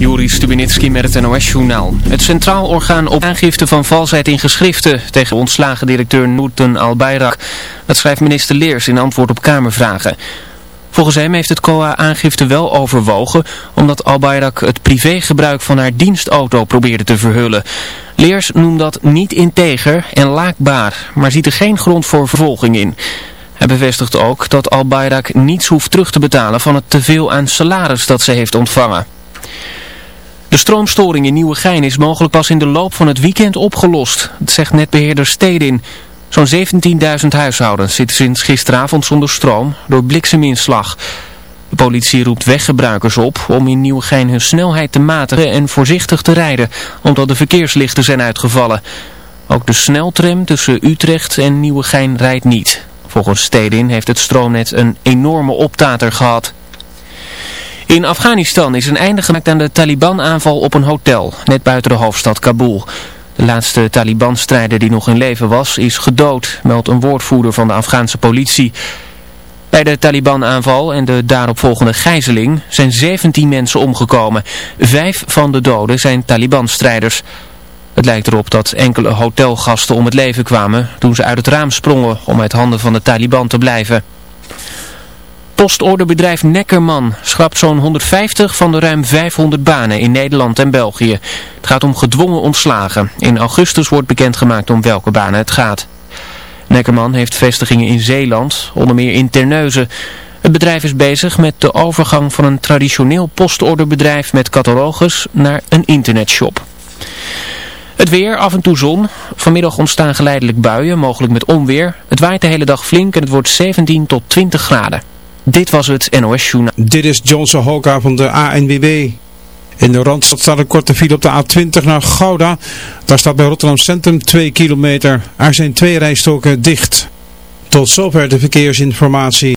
Juri Stubinitski met het NOS-journaal. Het Centraal Orgaan op aangifte van valsheid in geschriften tegen ontslagen directeur Noorten Al-Bayrak. Dat schrijft minister Leers in antwoord op Kamervragen. Volgens hem heeft het COA aangifte wel overwogen omdat Al-Bayrak het privégebruik van haar dienstauto probeerde te verhullen. Leers noemt dat niet integer en laakbaar, maar ziet er geen grond voor vervolging in. Hij bevestigt ook dat Al-Bayrak niets hoeft terug te betalen van het teveel aan salaris dat ze heeft ontvangen. De stroomstoring in Nieuwegein is mogelijk pas in de loop van het weekend opgelost. Dat zegt netbeheerder Stedin. Zo'n 17.000 huishoudens zitten sinds gisteravond zonder stroom door blikseminslag. De politie roept weggebruikers op om in Nieuwegein hun snelheid te matigen en voorzichtig te rijden, omdat de verkeerslichten zijn uitgevallen. Ook de sneltram tussen Utrecht en Nieuwegein rijdt niet. Volgens Stedin heeft het stroomnet een enorme optater gehad. In Afghanistan is een einde gemaakt aan de Taliban-aanval op een hotel, net buiten de hoofdstad Kabul. De laatste Taliban-strijder die nog in leven was, is gedood, meldt een woordvoerder van de Afghaanse politie. Bij de Taliban-aanval en de daaropvolgende gijzeling zijn 17 mensen omgekomen. Vijf van de doden zijn Taliban-strijders. Het lijkt erop dat enkele hotelgasten om het leven kwamen toen ze uit het raam sprongen om uit handen van de Taliban te blijven. Postorderbedrijf Neckerman schrapt zo'n 150 van de ruim 500 banen in Nederland en België. Het gaat om gedwongen ontslagen. In augustus wordt bekendgemaakt om welke banen het gaat. Neckerman heeft vestigingen in Zeeland, onder meer in Terneuzen. Het bedrijf is bezig met de overgang van een traditioneel postorderbedrijf met catalogus naar een internetshop. Het weer, af en toe zon. Vanmiddag ontstaan geleidelijk buien, mogelijk met onweer. Het waait de hele dag flink en het wordt 17 tot 20 graden. Dit was het NOS Journaal. Dit is Johnson Hoka van de ANWB. In de Randstad staat een korte file op de A20 naar Gouda. Daar staat bij Rotterdam Centrum 2 kilometer. Er zijn twee rijstoken dicht. Tot zover de verkeersinformatie.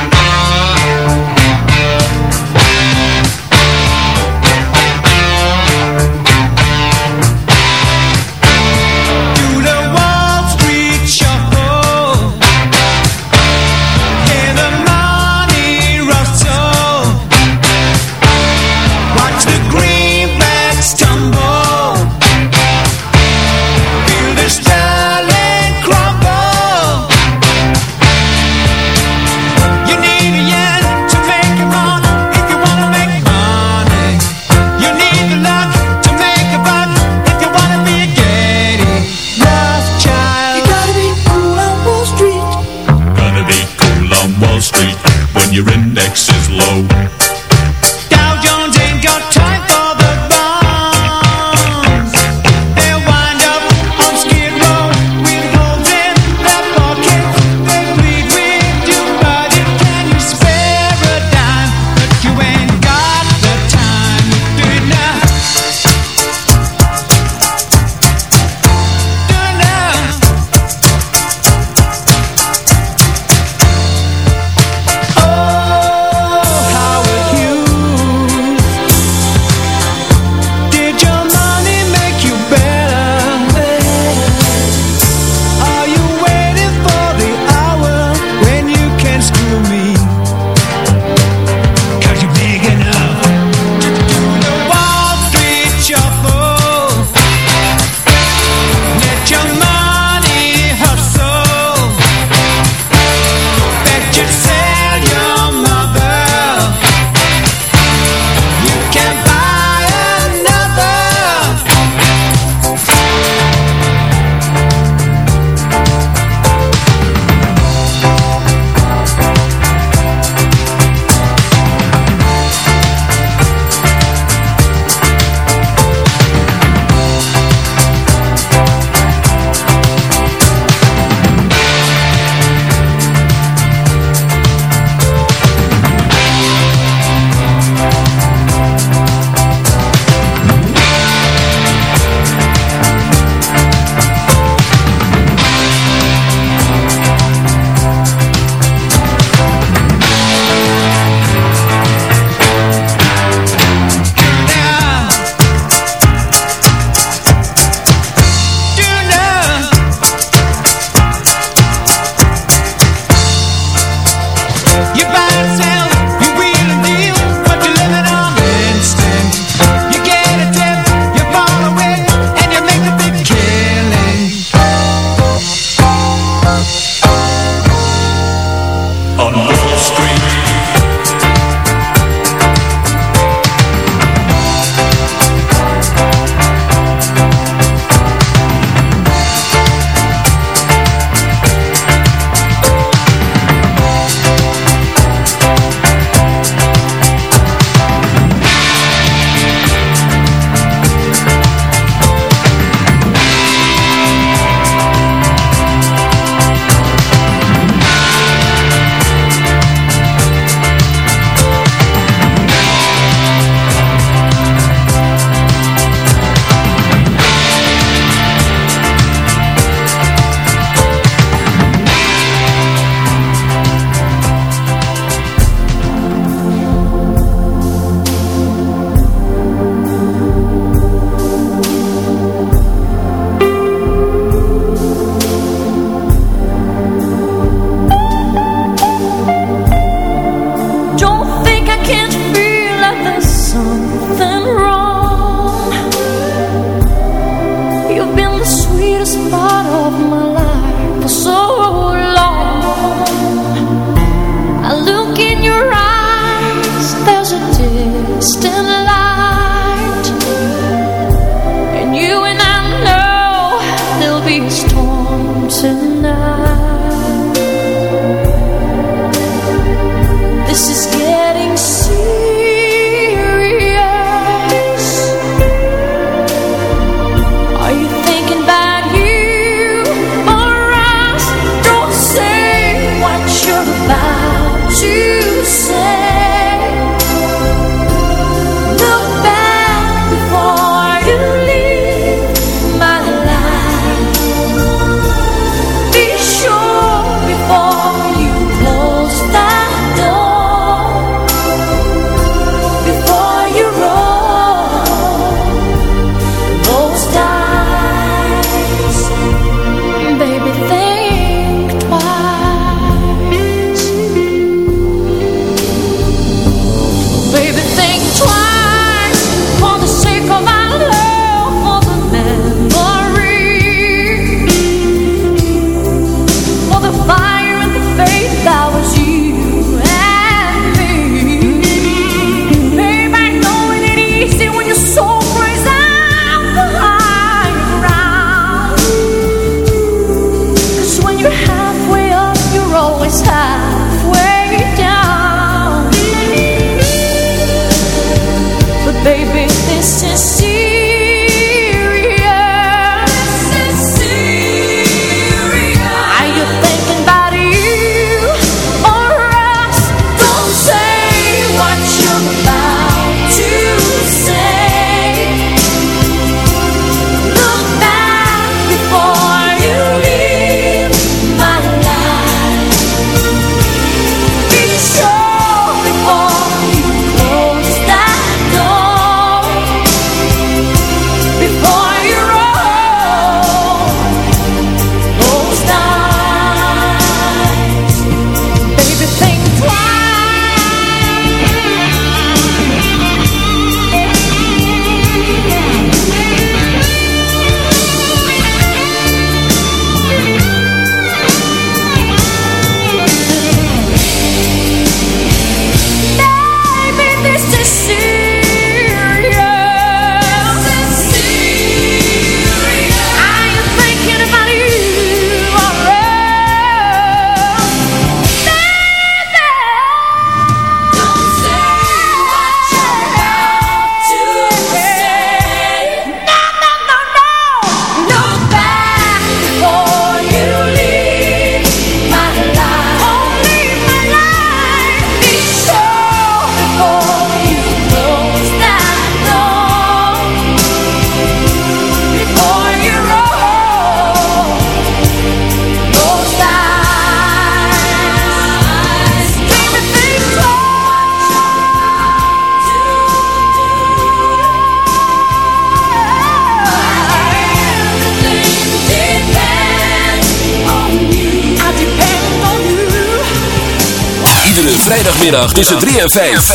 Vrijdagmiddag tussen 3 en 5.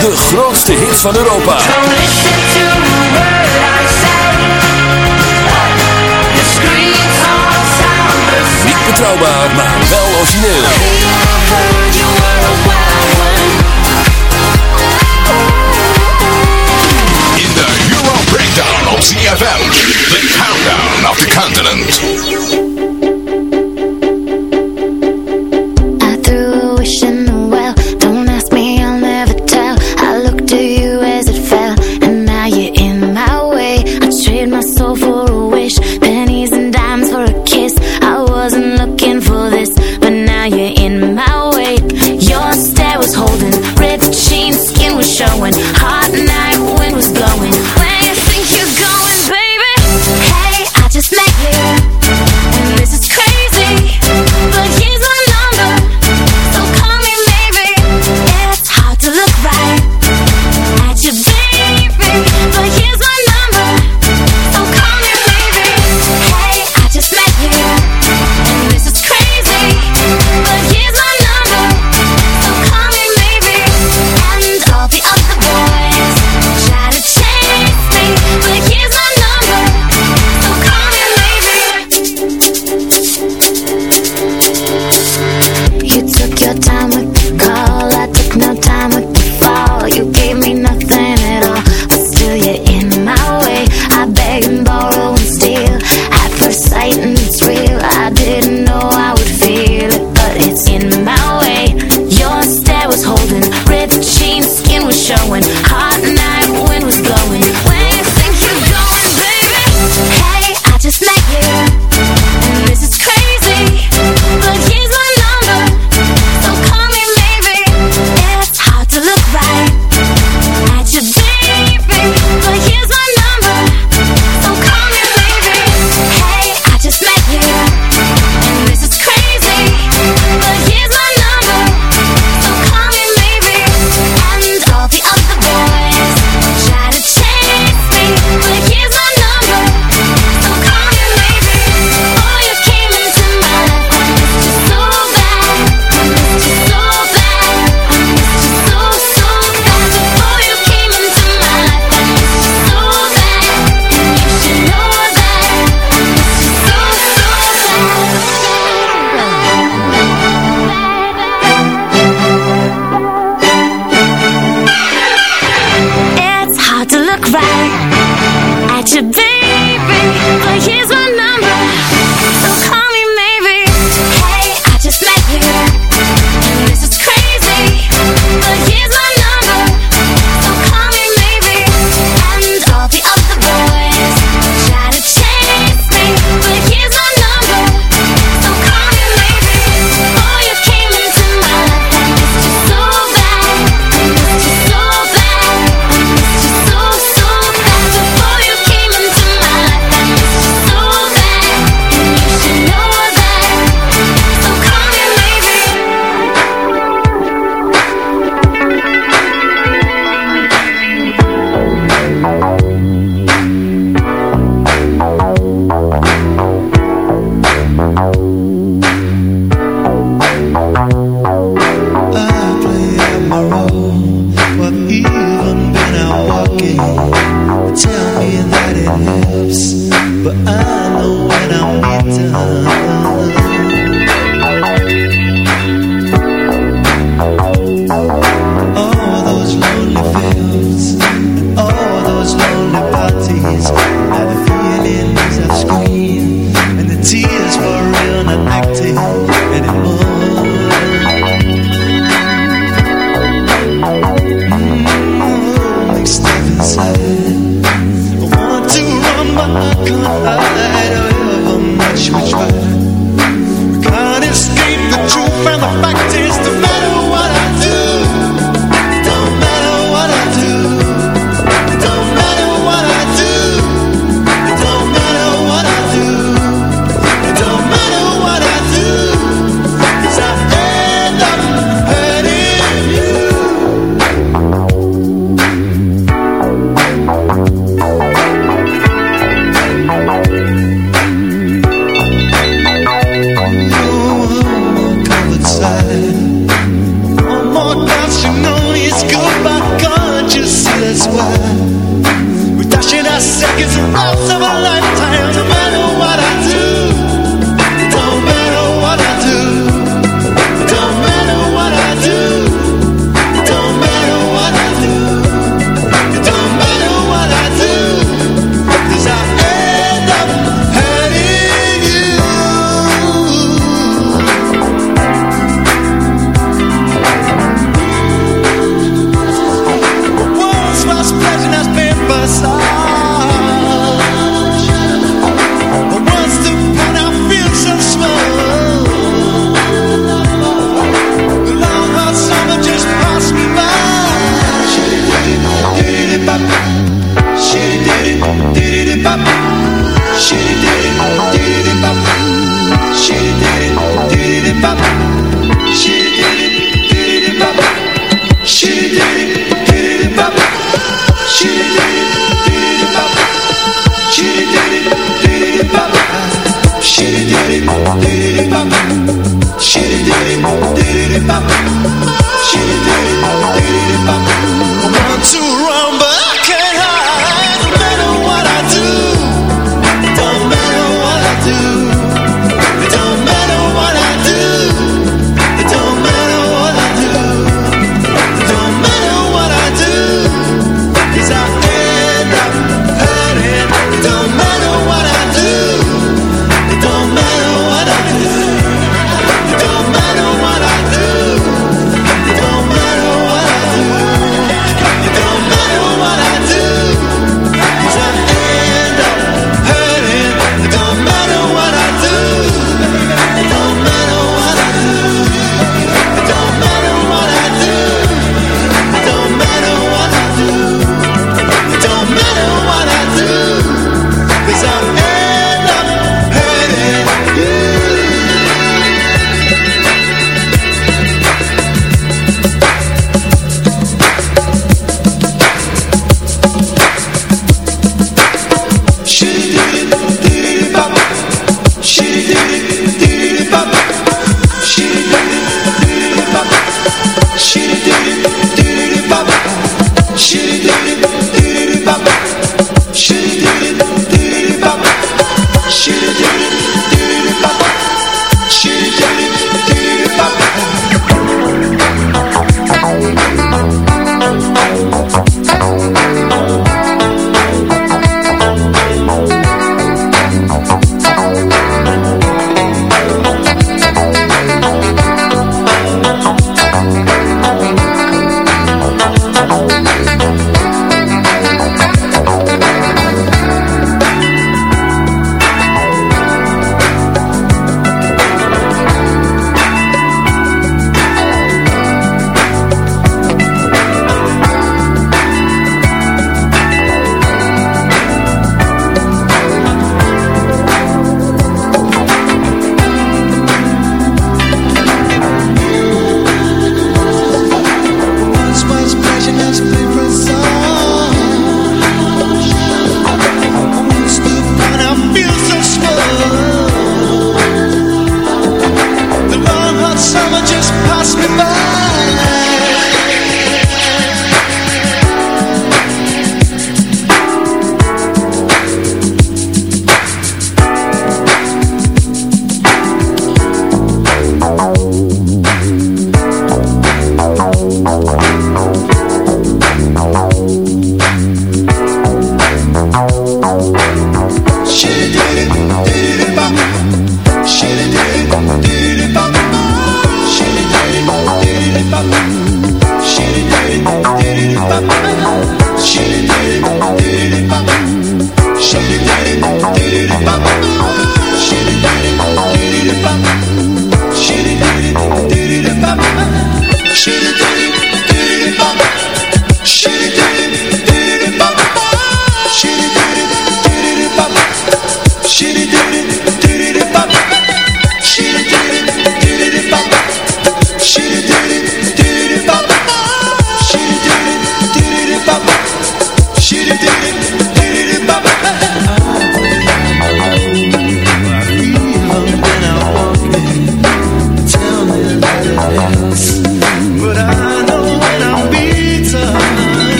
De grootste hits van Europa. Niet betrouwbaar, maar wel origineel. In de Euro Breakdown op CFM.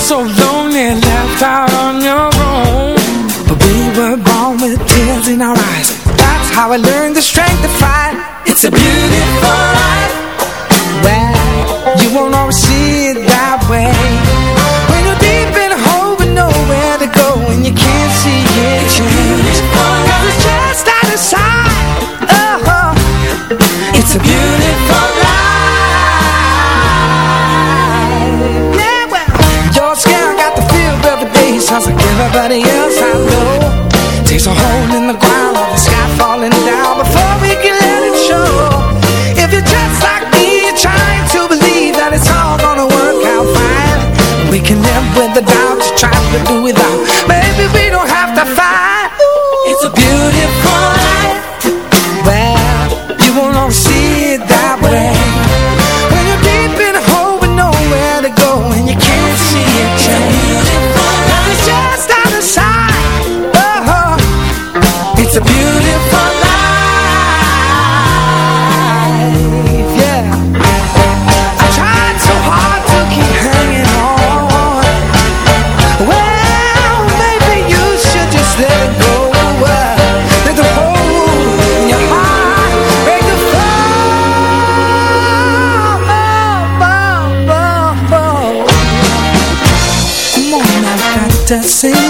So lonely, left out on your own. But we were born with tears in our eyes. That's how I learned the strength to fight. It's a beautiful life. Well, you won't always see it that way. When you're deep in a hole with nowhere to go and you can't see it. It's a beautiful. Cause it's just out of sight. Oh, it's a beautiful dancing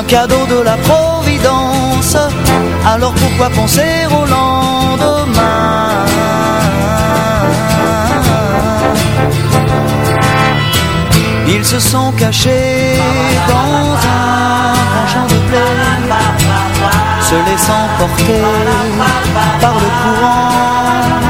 un cadeau de la Providence. Alors pourquoi penser au lendemain Ils se sont cachés dans un champ de blé se laissant porter par le courant,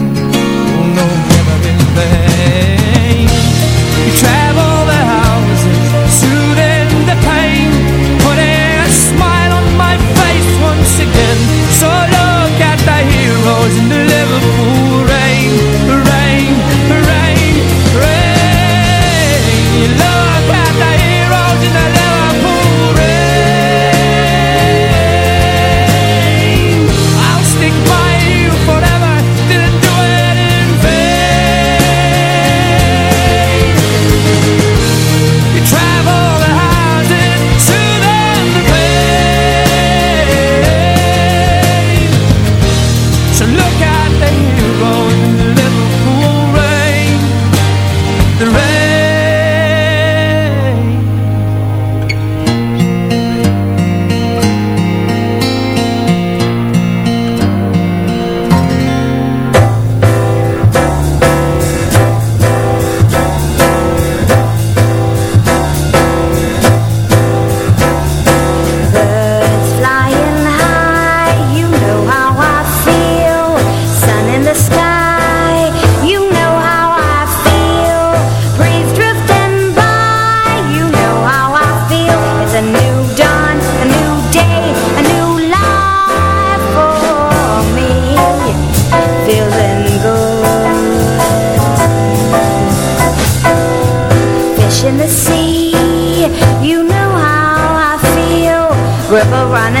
never run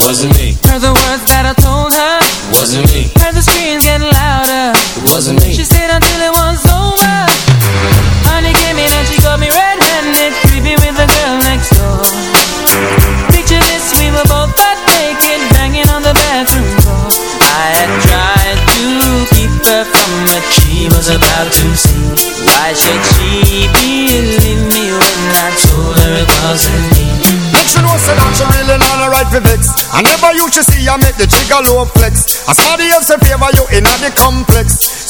Wasn't me. Heard the words that I told her. Wasn't me. Heard the screams getting louder. Wasn't me. She stayed until it was over. Honey came in and she got me red-handed Creepy with the girl next door. Picture this, we were both butt naked Banging on the bathroom door. I had tried to keep her from what she was about to see Why should she believe vex I never used to see I make the jigger low flex. As the else in favor you in a the complex.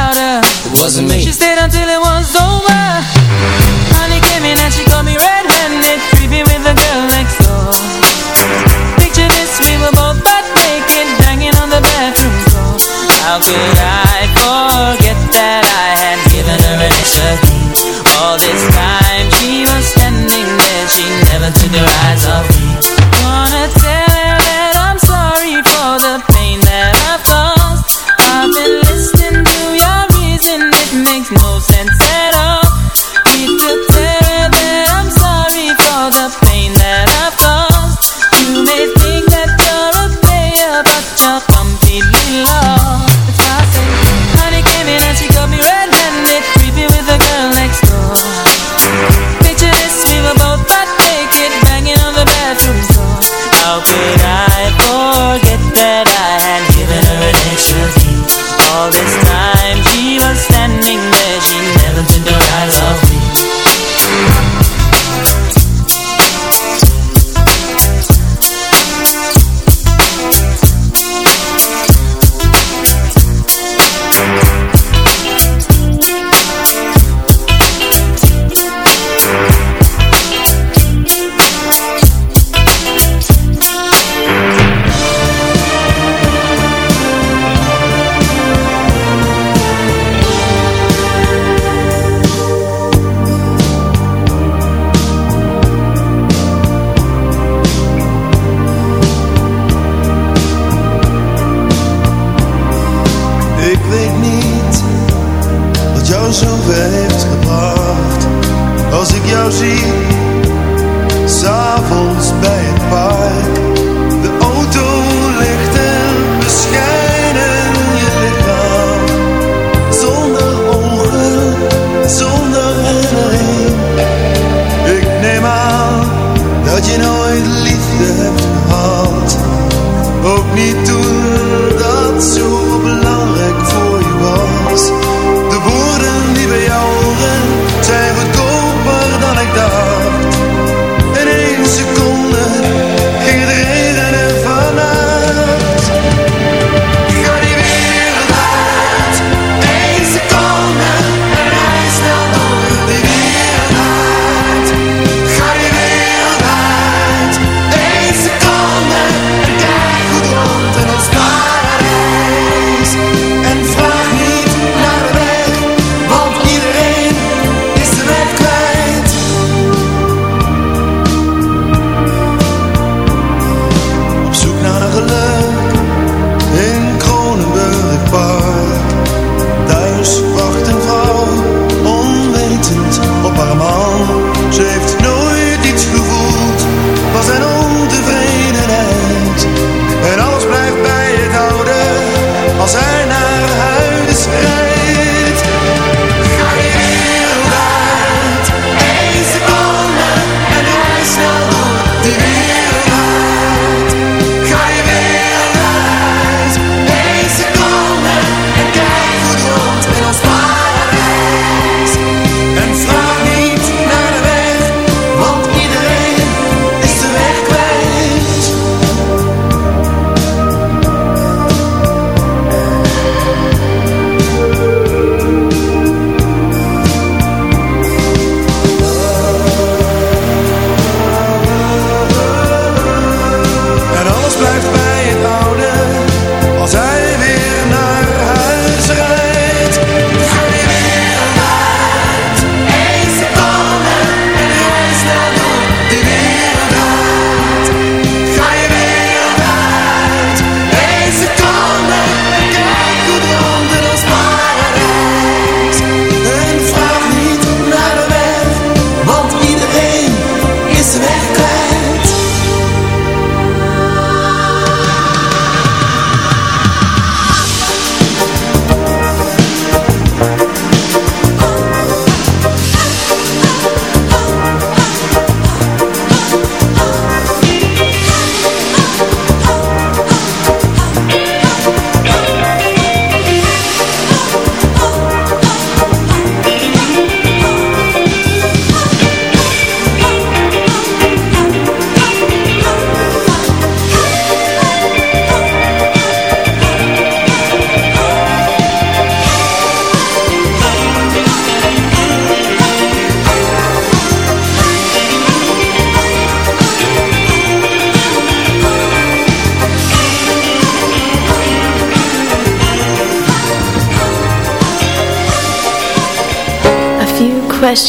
louder. Wasn't me. She stayed until it was over. Honey came in and she caught me red-handed Creepy with the girl next door. Picture this, we were both butt naked Banging on the bathroom floor How could